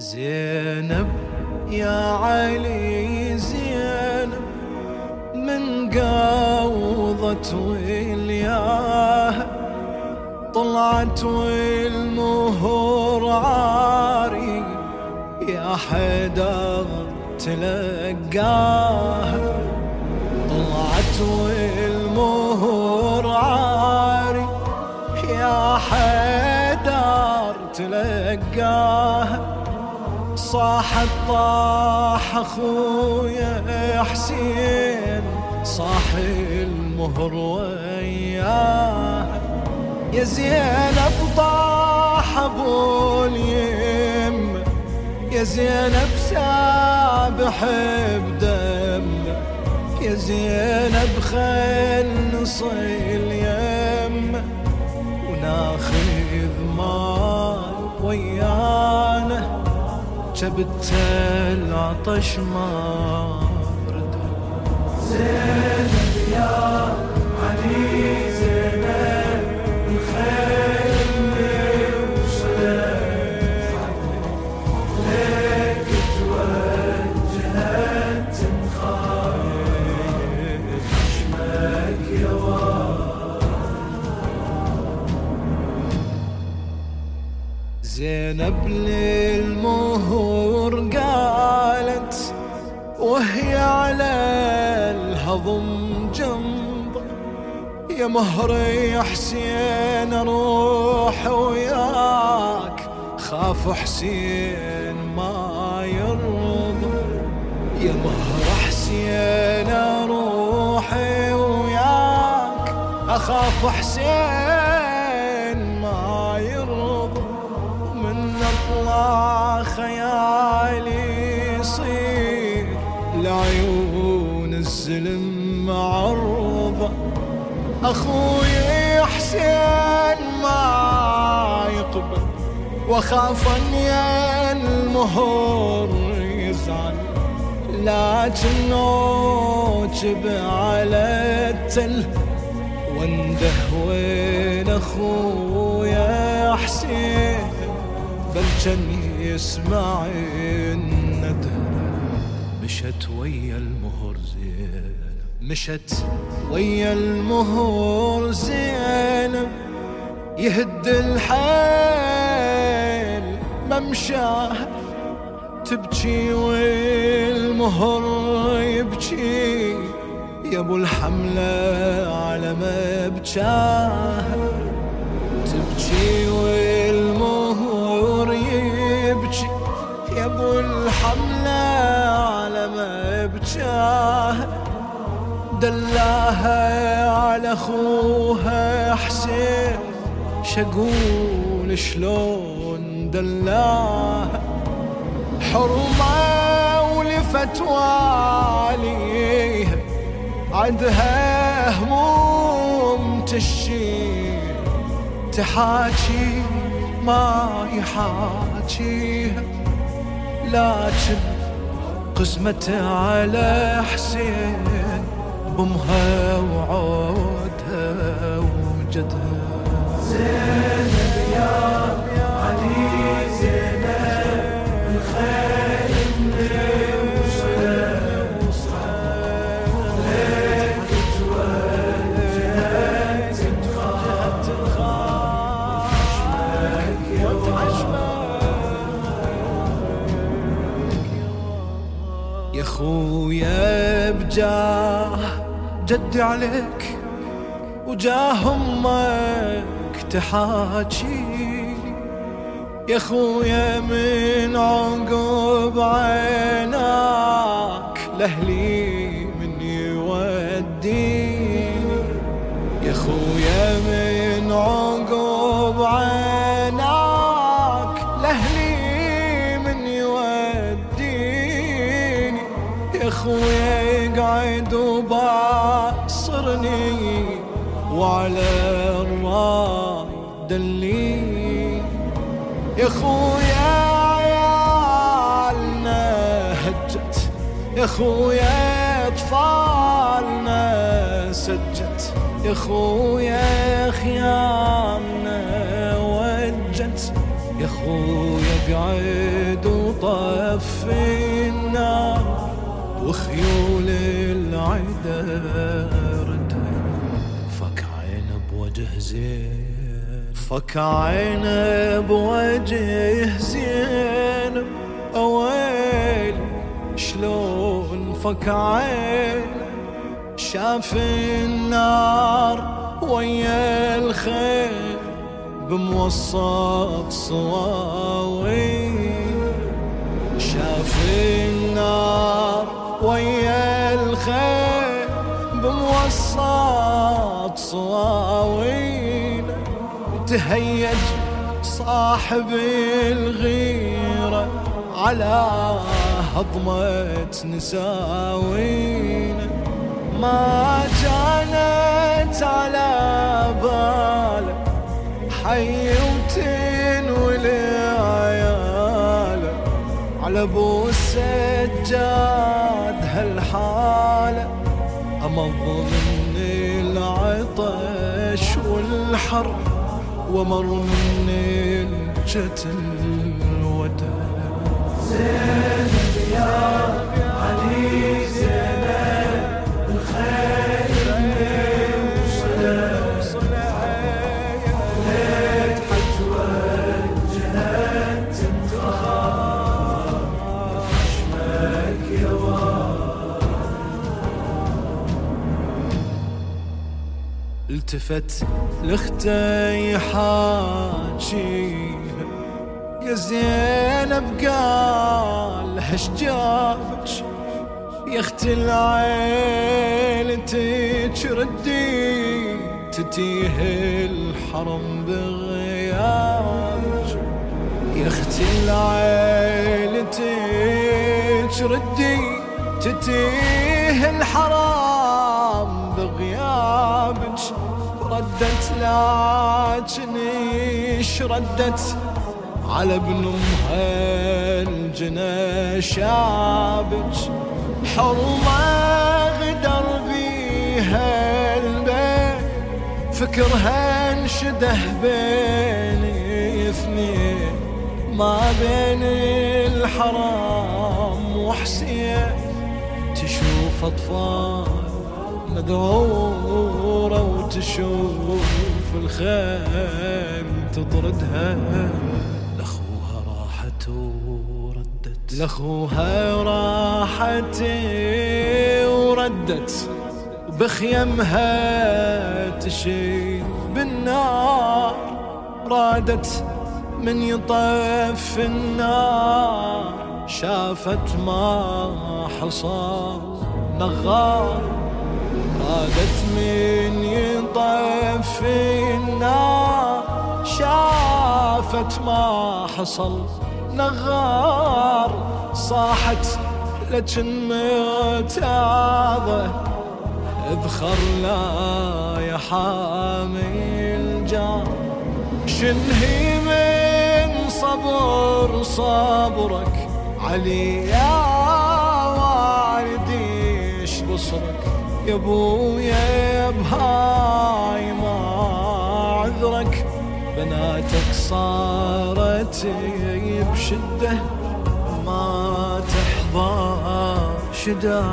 زينب يا علي زينب من قوضت ويلياها طلعت والمهور عاري يا حيدر تلقاها. طلعت والمهور عاري يا حيدر تلقاها. صاح طاح أخويا حسين صاح المهر وياه. يا زينب طاح أبو اليم يا زينب سابح بدم. يا زينب خل نصيل يم جبت العطش ما زينب يا علي زينب للمهور قالت وهي على الهضم جنب. يا مهري يا حسين أروح وياك. خاف حسين ما يرضى. يا مهر حسين أروح وياك. أخاف حسين خيالي يصير لعيون الزلم معرضة أخوي حسين ما يقبل واخاف أن المهور يزعل. لكن نوجب على التل وانده وين أخويا حسين. بل كان يسمع الندى مشت ويا المهر زينب. مشت ويا المهور زينب. يهد الحيل ممشاه. تبكي والمهر يبكي. يا أبو الحملة على ما بجاه تبكي أبو الحملة على ما بجاه دلاها على أخوها حسين. شقول شلون دلاها؟ حرمة ولفت واليها عندها هموم تشيل تحاكي ما يحاكيها. لكن قسمته على حسين بامها وعودها وجدها زينب يا يا خويا بجاه جدي عليك وجاه أمك تحاكي يا خويا من عقب عيناك لأهلي من يوديني يا خويا وعلى الراي دليني يا خويا عيالنا هجت. يا خويا أطفالنا سجت. يا خويا خيامنا وجت. يا خويا قعد ولد وطف النار وخيول العدا بوجه زين. فك عين بوجه زين. أويل شلون فك عين شاف النار ويا الخيل بموسط صواوين شاف النار ويا الخيل بموسط صواوين تهيج صاحب الغيرة على هضمة نساوين ما كانت على باله حي وتنولي عياله على أبو السجاد هالحالة أمض من العطش والحر ومر من الجتل الوداع. زينب يا علي التفت لاخته يحاجيها يا زينب قال هش جابك يا أختي العيلتك ردي. تتيه الحرم بغيابك يا أختي العيلتك ردي. تتيه الحرام لكن إيش ردت على ابن امها الجنى شابك حرمه غدر بيها البيت فكرها انشده بين اثنين. ما بين الحرام وحسين تشوف أطفال مذعورة وتشوف الخيل تطردها. لأخوها راحت وردت. لأخوها راحت وردت. بخيمها تشيل بالنار. رادت من يطف النار. شافت ما حصل. نغار. رادت من يطف النار شافت ما حصل نغار صاحت لكن متاضة اذخر لا يا حامي الجار شنهي من صبر صبرك علي يا والدي إيش بصرك. يا ابويا بهاي ما عذرك. بناتك صارت بشدة ما تحظى شداي.